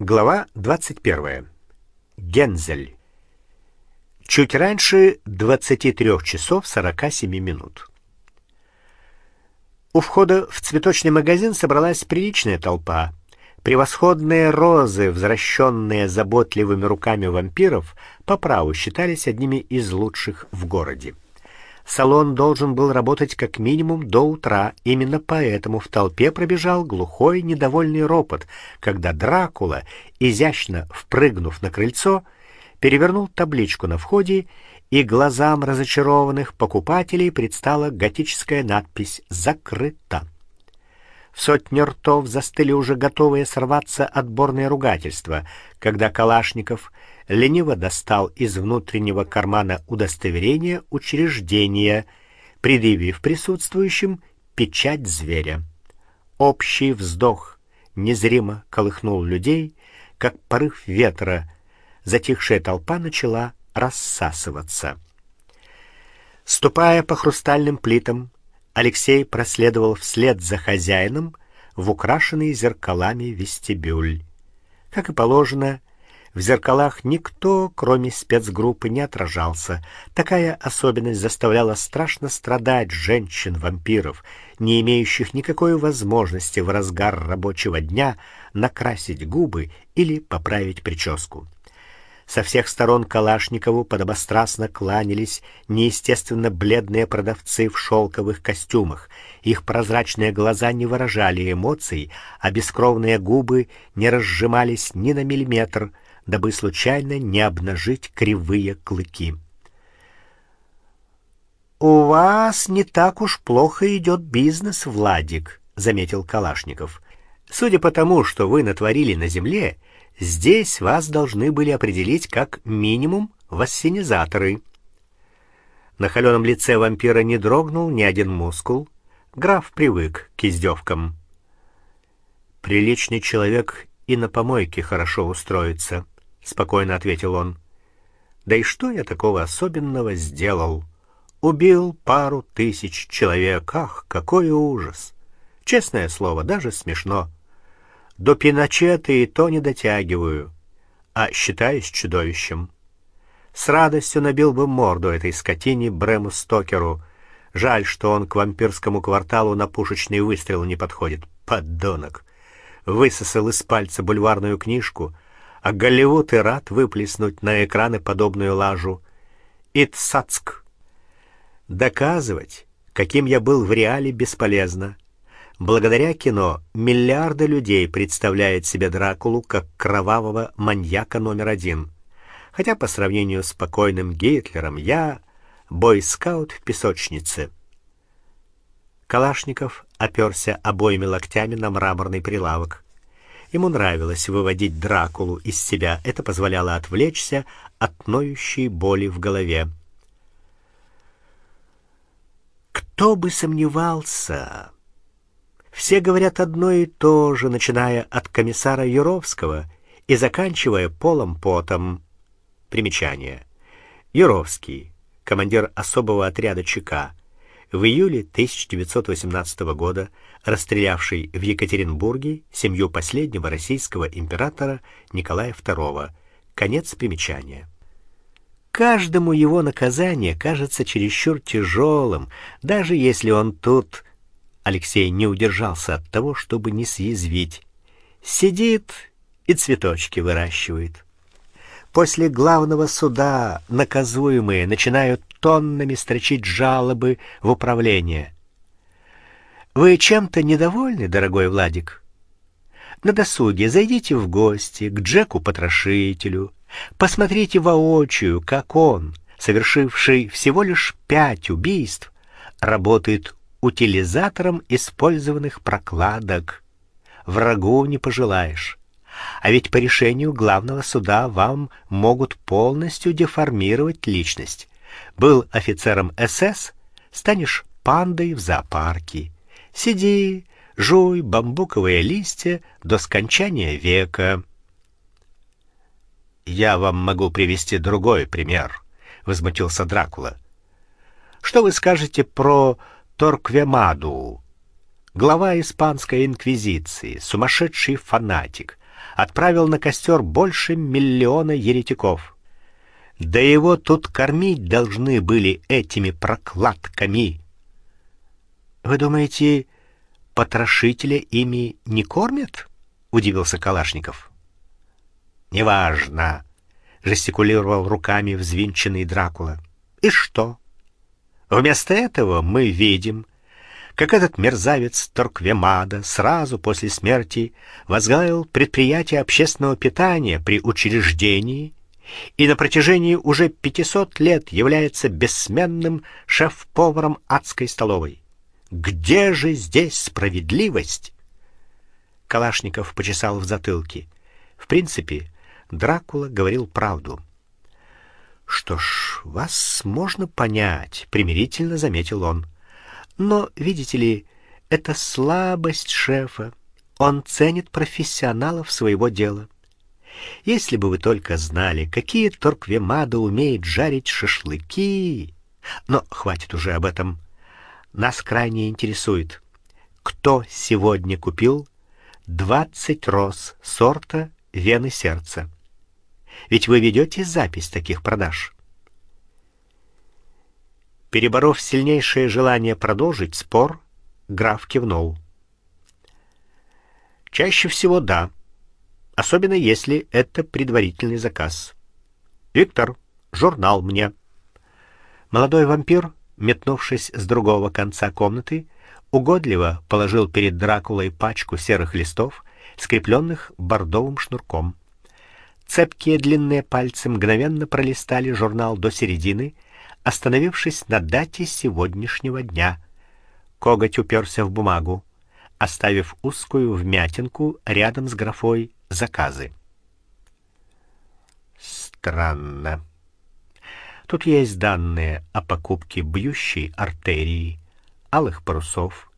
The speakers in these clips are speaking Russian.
Глава 21. Гензель. Чуть раньше 23 часов 47 минут. У входа в цветочный магазин собралась приличная толпа. Превосходные розы, возвращенные заботливыми руками вампиров, по праву считались одними из лучших в городе. Салон должен был работать как минимум до утра. Именно поэтому в толпе пробежал глухой недовольный ропот, когда Дракула, изящно впрыгнув на крыльцо, перевернул табличку на входе, и глазам разочарованных покупателей предстала готическая надпись «Закрыто». В сотни ртов застыли уже готовые сорваться отборные ругательства, когда Калашников лениво достал из внутреннего кармана удостоверение учреждения, предъявив присутствующим печать зверя. Общий вздох незримо колыхнул людей, как порыв ветра. Затихшая толпа начала рассасываться. Ступая по хрустальным плитам, Алексей проследовал вслед за хозяином в украшенный зеркалами вестибюль. Как и положено, в зеркалах никто, кроме спецгруппы, не отражался. Такая особенность заставляла страшно страдать женщин-вампиров, не имеющих никакой возможности в разгар рабочего дня накрасить губы или поправить прическу. Со всех сторон Калашникову подобострастно кланялись неестественно бледные продавцы в шелковых костюмах. Их прозрачные глаза не выражали эмоций, а бескровные губы не разжимались ни на миллиметр — дабы случайно не обнажить кривые клыки. У вас не так уж плохо идет бизнес, Владик, заметил Калашников. Судя по тому, что вы натворили на земле, здесь вас должны были определить как минимум в. На холеном лице вампира не дрогнул ни один мускул. Граф привык к издевкам. Приличный человек и на помойке хорошо устроится спокойно ответил он. Да и что я такого особенного сделал? Убил пару тысяч человек. Ах, какой ужас. Честное слово, даже смешно. До Пиночета и то не дотягиваю, а считаюсь чудовищем. С радостью набил бы морду этой скотине Брэму Стокеру. Жаль, что он к вампирскому кварталу на пушечный выстрел не подходит. Подонок. Высосал из пальца бульварную книжку, а Голливуд и рад выплеснуть на экраны подобную лажу. Итсацк. Доказывать, каким я был в реале, бесполезно. Благодаря кино миллиарды людей представляют себе Дракулу как кровавого маньяка номер один. Хотя по сравнению с покойным Гитлером я бойскаут в песочнице. Калашников оперся обоими локтями на мраморный прилавок. Ему нравилось выводить Дракулу из себя. Это позволяло отвлечься от ноющей боли в голове. Кто бы сомневался? Все говорят одно и то же, начиная от комиссара Юровского и заканчивая Полом Потом. Примечание. Юровский, командир особого отряда ЧК, в июле 1918 года расстрелявший в Екатеринбурге семью последнего российского императора Николая II. Конец примечания. Каждому его наказание кажется чересчур тяжелым, даже если он тут Алексей не удержался от того, чтобы не съязвить. Сидит и цветочки выращивает. После главного суда наказуемые начинают тоннами строчить жалобы в управление. Вы чем-то недовольны, дорогой Владик? На досуге зайдите в гости к Джеку-потрошителю, посмотрите воочию, как он, совершивший всего лишь пять убийств, работает утилизатором использованных прокладок. Врагу не пожелаешь. А ведь по решению главного суда вам могут полностью деформировать личность. Был офицером СС, станешь пандой в зоопарке. Сиди, жуй бамбуковые листья до скончания века. Я вам могу привести другой пример, возмутился Дракула. Что вы скажете про Торквемаду, глава испанской инквизиции, сумасшедший фанатик, отправил на костер больше миллиона еретиков. Да его тут кормить должны были этими прокладками. Вы думаете, потрошителя ими не кормят? удивился Калашников. Неважно, жестикулировал руками взвинченный Дракула. И что? Вместо этого мы видим, как этот мерзавец Торквемада сразу после смерти возглавил предприятие общественного питания при учреждении и на протяжении уже 500 лет является бессменным шеф-поваром адской столовой. Где же здесь справедливость? Калашников почесал в затылке. В принципе, Дракула говорил правду. Что ж, вас можно понять, примирительно заметил он. Но, видите ли, это слабость шефа. Он ценит профессионалов своего дела. Если бы вы только знали, какие Торквемада умеет жарить шашлыки. Но хватит уже об этом. Нас крайне интересует, кто сегодня купил 20 роз сорта вены сердца. Ведь вы ведете запись таких продаж. Переборов сильнейшее желание продолжить спор, граф кивнул. Чаще всего да, особенно если это предварительный заказ. Виктор, журнал мне. Молодой вампир, метнувшись с другого конца комнаты, угодливо положил перед Дракулой пачку серых листов, скрепленных бордовым шнурком. Цепкие длинные пальцы мгновенно пролистали журнал до середины остановившись на дате сегодняшнего дня. Коготь уперся в бумагу, оставив узкую вмятинку рядом с графой заказы. Странно. Тут есть данные о покупке бьющей артерии, алых парусов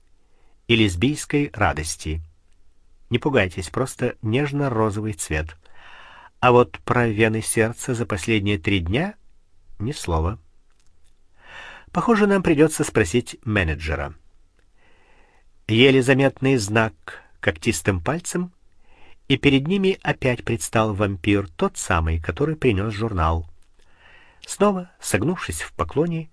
и лесбийской радости. Не пугайтесь, просто нежно-розовый цвет. А вот про вены сердца за последние три дня ни слова. Похоже, нам придется спросить менеджера. Еле заметный знак когтистым пальцем, и перед ними опять предстал вампир, тот самый, который принес журнал. Снова, согнувшись в поклоне,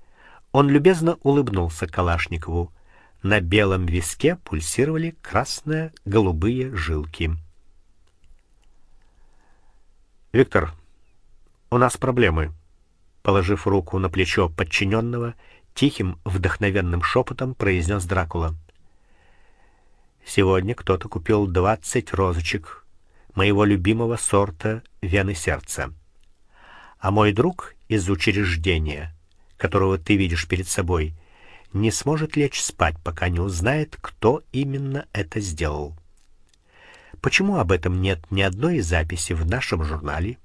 он любезно улыбнулся Калашникову. На белом виске пульсировали красно-голубые жилки. Виктор, у нас проблемы положив руку на плечо подчиненного, тихим, вдохновенным шепотом произнес Дракула. Сегодня кто-то купил двадцать розочек моего любимого сорта вены сердца. А мой друг из учреждения, которого ты видишь перед собой, не сможет лечь спать, пока не узнает, кто именно это сделал. Почему об этом нет ни одной записи в нашем журнале?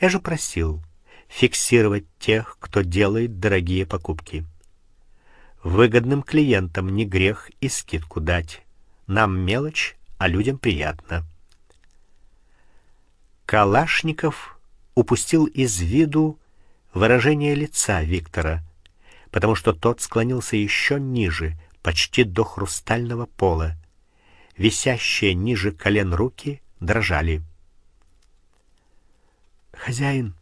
Я же просил фиксировать тех, кто делает дорогие покупки. Выгодным клиентам не грех и скидку дать. Нам мелочь, а людям приятно. Калашников упустил из виду выражение лица Виктора, потому что тот склонился еще ниже, почти до хрустального пола. Висящие ниже колен руки дрожали. Хозяин,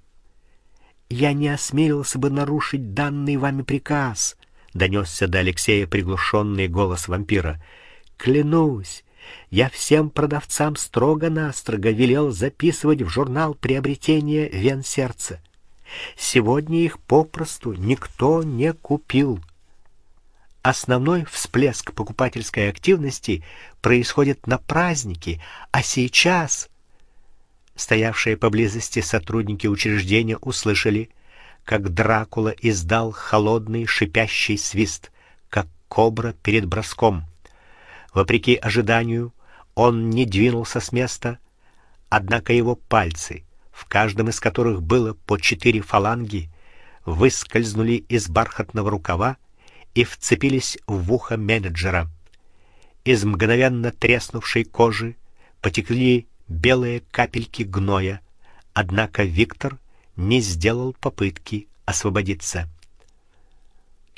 я не осмелился бы нарушить данный вами приказ, донесся до Алексея приглушенный голос вампира. Клянусь, я всем продавцам строго-настрого велел записывать в журнал приобретения вен сердца. Сегодня их попросту никто не купил. Основной всплеск покупательской активности происходит на праздники, а сейчас Стоявшие поблизости сотрудники учреждения услышали, как Дракула издал холодный шипящий свист, как кобра перед броском. Вопреки ожиданию, он не двинулся с места, однако его пальцы, в каждом из которых было по четыре фаланги, выскользнули из бархатного рукава и вцепились в ухо менеджера. Из мгновенно треснувшей кожи потекли белые капельки гноя, однако Виктор не сделал попытки освободиться.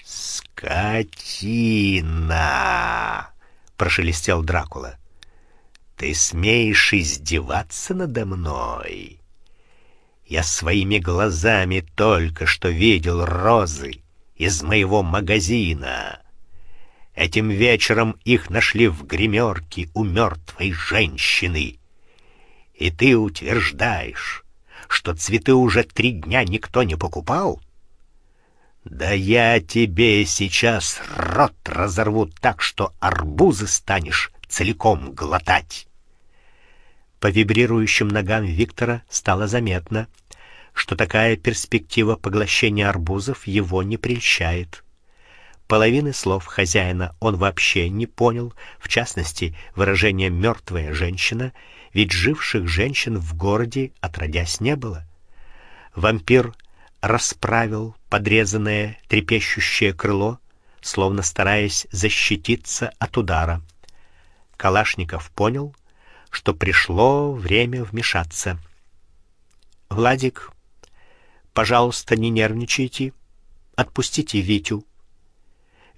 Скотина, прошелестел Дракула. Ты смеешь издеваться надо мной? Я своими глазами только что видел розы из моего магазина. Этим вечером их нашли в гримерке у мертвой женщины. И ты утверждаешь, что цветы уже три дня никто не покупал? Да я тебе сейчас рот разорву так, что арбузы станешь целиком глотать. По вибрирующим ногам Виктора стало заметно, что такая перспектива поглощения арбузов его не прельщает. Половины слов хозяина он вообще не понял, в частности, выражение мертвая женщина, ведь живших женщин в городе отродясь не было. Вампир расправил подрезанное трепещущее крыло, словно стараясь защититься от удара. Калашников понял, что пришло время вмешаться. Владик, пожалуйста, не нервничайте, отпустите Витю.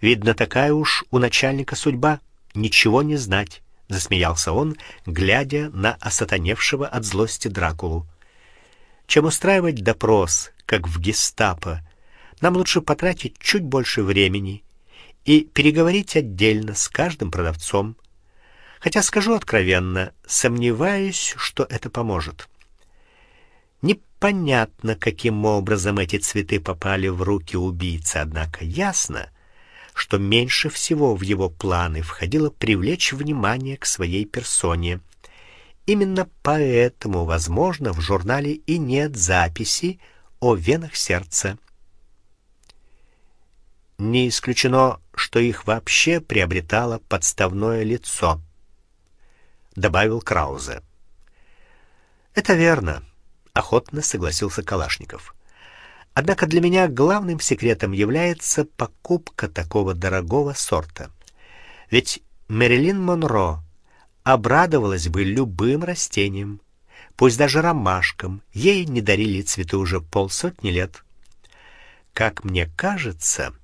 Видно, такая уж у начальника судьба ничего не знать, засмеялся он, глядя на осатаневшего от злости Дракулу. Чем устраивать допрос, как в Гестапо, нам лучше потратить чуть больше времени и переговорить отдельно с каждым продавцом. Хотя скажу откровенно, сомневаюсь, что это поможет. Непонятно, каким образом эти цветы попали в руки убийцы, однако ясно, что меньше всего в его планы входило привлечь внимание к своей персоне. Именно поэтому, возможно, в журнале и нет записи о венах сердца. Не исключено, что их вообще приобретало подставное лицо, добавил Краузе. Это верно охотно согласился Калашников. Однако для меня главным секретом является покупка такого дорогого сорта. Ведь Мэрилин Монро обрадовалась бы любым растениям, пусть даже ромашкам. Ей не дарили цветы уже полсотни лет. Как мне кажется,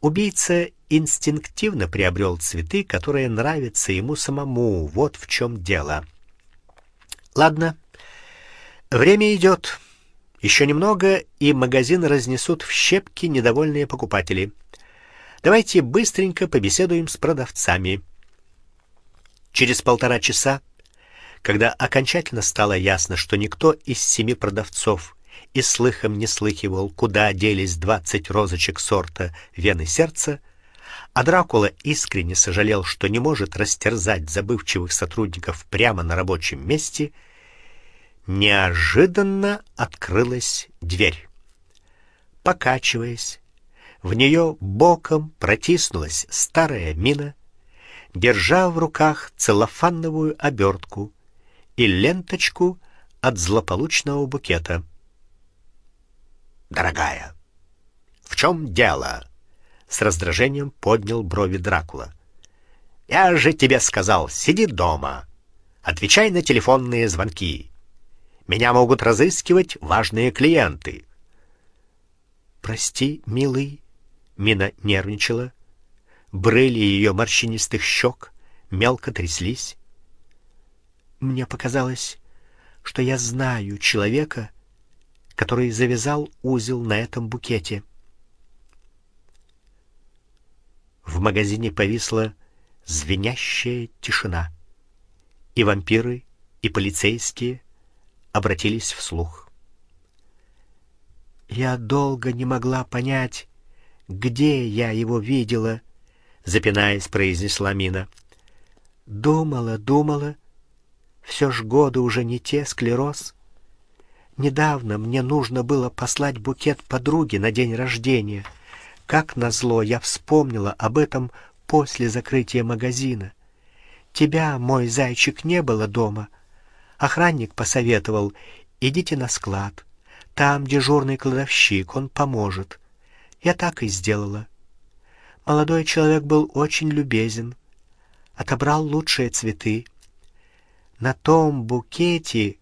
убийца инстинктивно приобрел цветы, которые нравятся ему самому. Вот в чем дело. Ладно, Время идет. Еще немного, и магазин разнесут в щепки недовольные покупатели. Давайте быстренько побеседуем с продавцами. Через полтора часа, когда окончательно стало ясно, что никто из семи продавцов и слыхом не слыхивал, куда делись двадцать розочек сорта вены сердца, а Дракула искренне сожалел, что не может растерзать забывчивых сотрудников прямо на рабочем месте, Неожиданно открылась дверь. Покачиваясь, в нее боком протиснулась старая мина, держа в руках целлофановую обертку и ленточку от злополучного букета. Дорогая, в чем дело? с раздражением поднял брови Дракула. Я же тебе сказал, сиди дома. Отвечай на телефонные звонки. Меня могут разыскивать важные клиенты. Прости, милый, Мина нервничала. Брыли ее морщинистых щек мелко тряслись. Мне показалось, что я знаю человека, который завязал узел на этом букете. В магазине повисла звенящая тишина. И вампиры, и полицейские обратились вслух. Я долго не могла понять, где я его видела, запинаясь, произнесла Мина. Думала, думала, все ж годы уже не те, склероз. Недавно мне нужно было послать букет подруге на день рождения. Как назло, я вспомнила об этом после закрытия магазина. Тебя, мой зайчик, не было дома. Охранник посоветовал: "Идите на склад. Там дежурный кладовщик, он поможет". Я так и сделала. Молодой человек был очень любезен, отобрал лучшие цветы. На том букете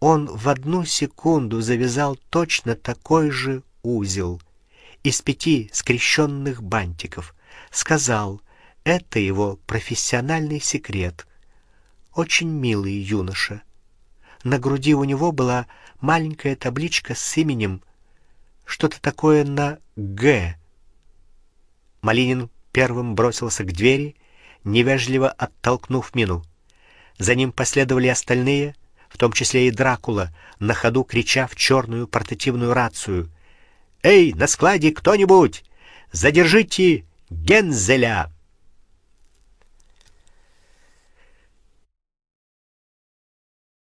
он в одну секунду завязал точно такой же узел из пяти скрещенных бантиков. Сказал: "Это его профессиональный секрет. очень милый юноша. На груди у него была маленькая табличка с именем, что-то такое на Г. Малинин первым бросился к двери, невежливо оттолкнув Мину. За ним последовали остальные, в том числе и Дракула, на ходу крича в черную портативную рацию: "Эй, на складе кто-нибудь! Задержите Гензеля!"